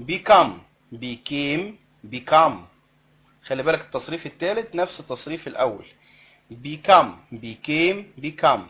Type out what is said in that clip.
become became become خلي بالك التصريف الثالث نفس التصريف الأول become became become